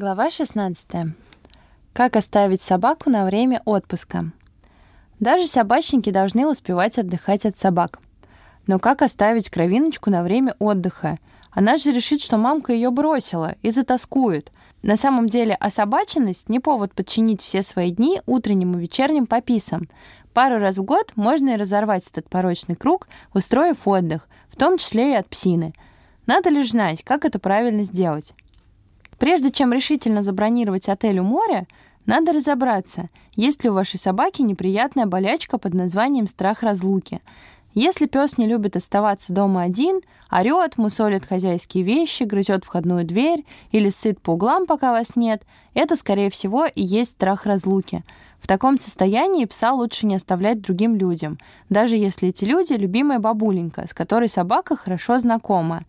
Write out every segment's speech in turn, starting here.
Глава 16. Как оставить собаку на время отпуска? Даже собачники должны успевать отдыхать от собак. Но как оставить кровиночку на время отдыха? Она же решит, что мамка ее бросила и затаскует. На самом деле особаченность не повод подчинить все свои дни утренним и вечерним пописам. Пару раз в год можно и разорвать этот порочный круг, устроив отдых, в том числе и от псины. Надо лишь знать, как это правильно сделать. Прежде чем решительно забронировать отель у моря, надо разобраться, есть ли у вашей собаки неприятная болячка под названием страх разлуки. Если пес не любит оставаться дома один, орет, мусолит хозяйские вещи, грызет входную дверь или сыт по углам, пока вас нет, это, скорее всего, и есть страх разлуки. В таком состоянии пса лучше не оставлять другим людям, даже если эти люди — любимая бабуленька, с которой собака хорошо знакома.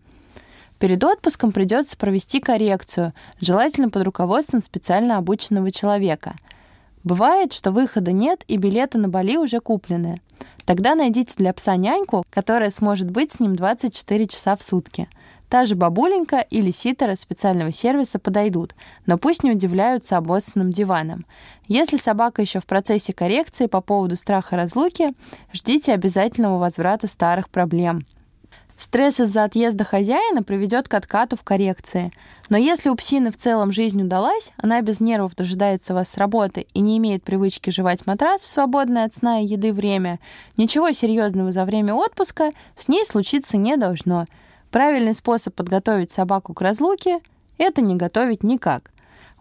Перед отпуском придется провести коррекцию, желательно под руководством специально обученного человека. Бывает, что выхода нет и билеты на Бали уже куплены. Тогда найдите для пса няньку, которая сможет быть с ним 24 часа в сутки. Та же бабуленька или ситера специального сервиса подойдут, но пусть не удивляются обоссанным диваном. Если собака еще в процессе коррекции по поводу страха разлуки, ждите обязательного возврата старых проблем – Стресс из-за отъезда хозяина приведет к откату в коррекции. Но если у псины в целом жизнь удалась, она без нервов дожидается вас с работы и не имеет привычки жевать матрас в свободное от сна и еды время, ничего серьезного за время отпуска с ней случиться не должно. Правильный способ подготовить собаку к разлуке — это не готовить никак.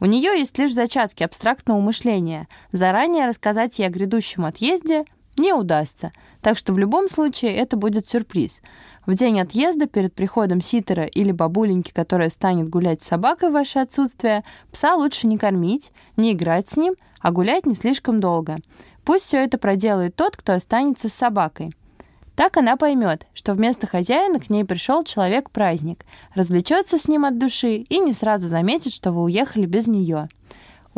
У нее есть лишь зачатки абстрактного мышления. Заранее рассказать ей о грядущем отъезде не удастся. Так что в любом случае это будет сюрприз. В день отъезда перед приходом ситера или бабуленьки, которая станет гулять с собакой в ваше отсутствие, пса лучше не кормить, не играть с ним, а гулять не слишком долго. Пусть все это проделает тот, кто останется с собакой. Так она поймет, что вместо хозяина к ней пришел человек-праздник, развлечется с ним от души и не сразу заметит, что вы уехали без нее.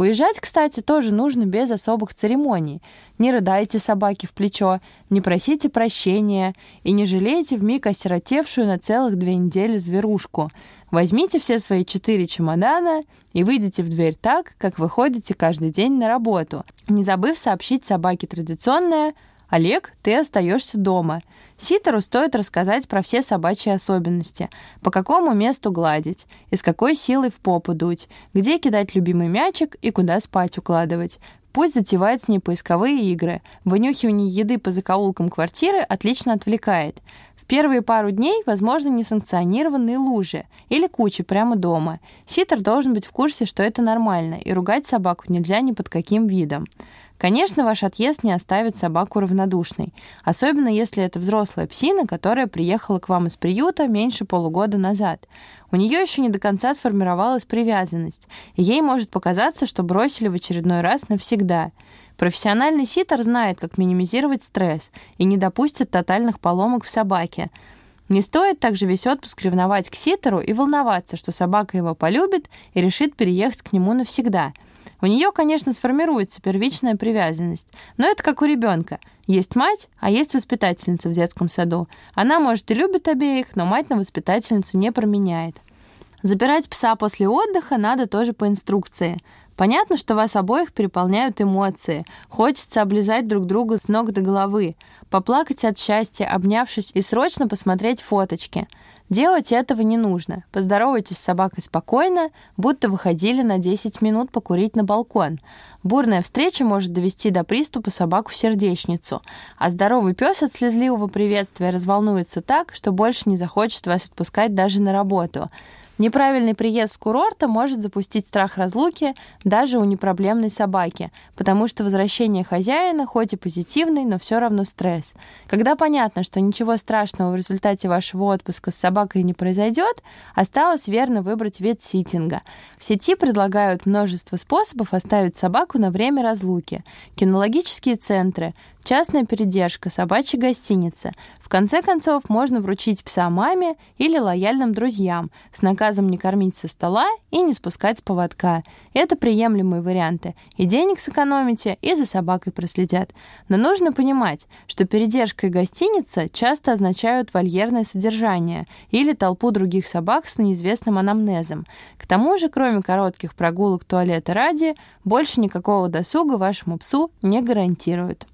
Уезжать, кстати, тоже нужно без особых церемоний. Не рыдайте собаке в плечо, не просите прощения и не жалейте вмиг осиротевшую на целых две недели зверушку. Возьмите все свои четыре чемодана и выйдите в дверь так, как вы ходите каждый день на работу, не забыв сообщить собаке традиционное «Олег, ты остаешься дома». Ситеру стоит рассказать про все собачьи особенности, по какому месту гладить, и с какой силой в попу дуть, где кидать любимый мячик и куда спать укладывать. Пусть затевает с ней поисковые игры. Вынюхивание еды по закоулкам квартиры отлично отвлекает. Первые пару дней, возможно, несанкционированные лужи или кучи прямо дома. Ситер должен быть в курсе, что это нормально, и ругать собаку нельзя ни под каким видом. Конечно, ваш отъезд не оставит собаку равнодушной, особенно если это взрослая псина, которая приехала к вам из приюта меньше полугода назад. У нее еще не до конца сформировалась привязанность, и ей может показаться, что бросили в очередной раз навсегда. Профессиональный ситер знает, как минимизировать стресс и не допустит тотальных поломок в собаке. Не стоит также весь отпуск ревновать к ситеру и волноваться, что собака его полюбит и решит переехать к нему навсегда – у нее, конечно, сформируется первичная привязанность, но это как у ребенка. Есть мать, а есть воспитательница в детском саду. Она, может, и любит обеих, но мать на воспитательницу не променяет. Забирать пса после отдыха надо тоже по инструкции. Понятно, что вас обоих переполняют эмоции. Хочется облизать друг друга с ног до головы, поплакать от счастья, обнявшись, и срочно посмотреть фоточки. Делать этого не нужно. Поздоровайтесь с собакой спокойно, будто выходили на 10 минут покурить на балкон. Бурная встреча может довести до приступа собаку в сердечницу, а здоровый пес от слезливого приветствия разволнуется так, что больше не захочет вас отпускать даже на работу. Неправильный приезд с курорта может запустить страх разлуки даже у непроблемной собаки, потому что возвращение хозяина, хоть и позитивный, но все равно стресс. Когда понятно, что ничего страшного в результате вашего отпуска с собакой не произойдет, осталось верно выбрать вид ситинга. В сети предлагают множество способов оставить собаку на время разлуки. Кинологические центры, частная передержка, собачья гостиница. В конце концов, можно вручить пса маме или лояльным друзьям с наказом не кормить со стола и не спускать с поводка. Это приемлемые варианты. И денег сэкономите, и за собакой проследят. Но нужно понимать, что передержка и гостиница часто означают вольерное содержание или толпу других собак с неизвестным анамнезом. К тому же, кроме коротких прогулок туалета ради, больше никакого досуга вашему псу не гарантируют.